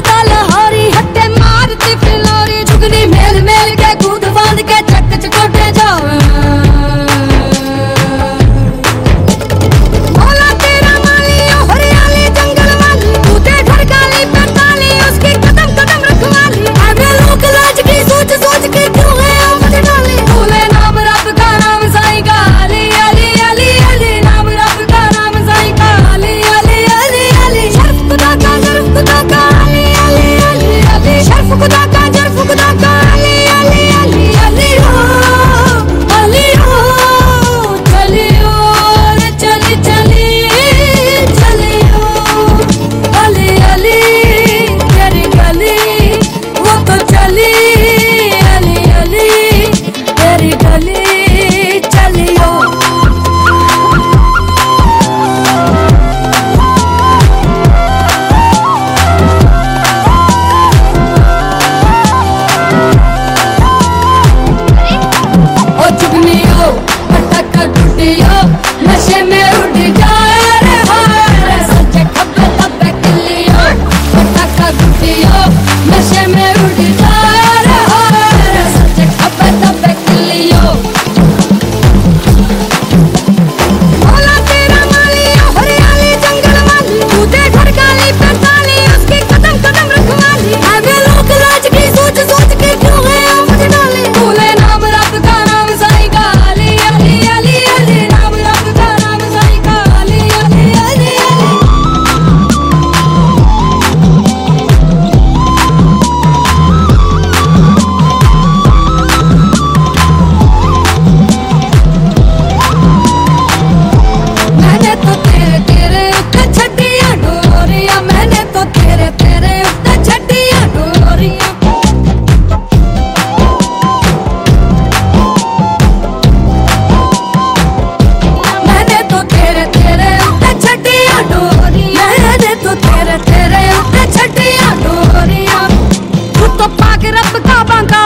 मारता लाहौरी हट्टे मारती फिलौरी झुगनी मेल मेल के se me சிறப்பு காபாங்கா